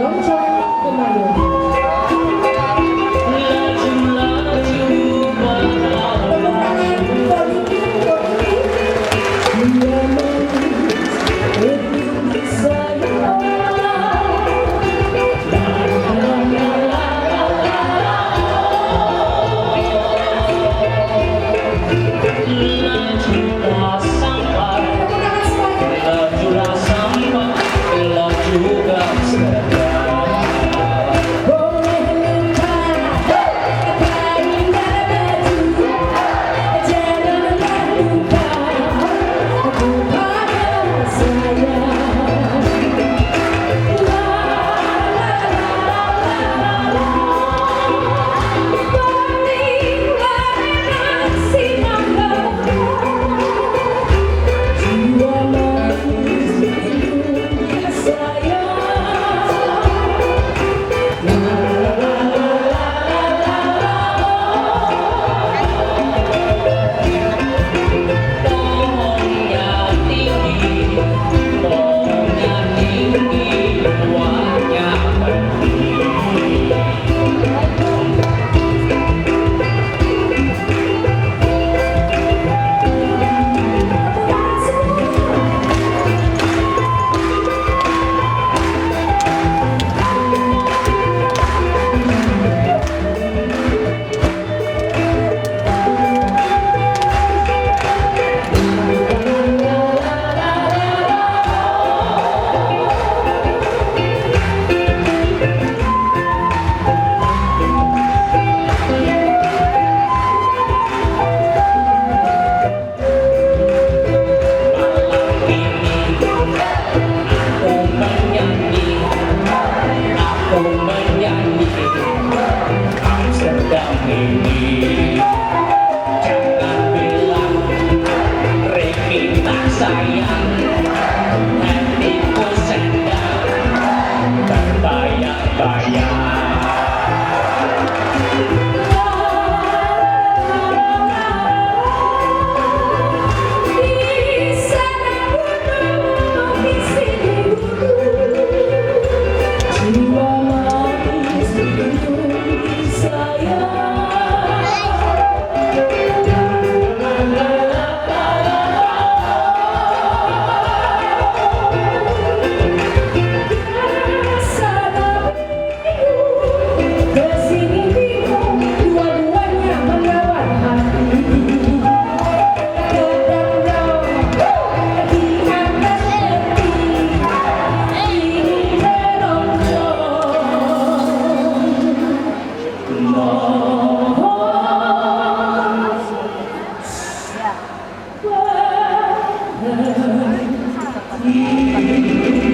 영천 끝나고 Ini Jangan sayang. かね。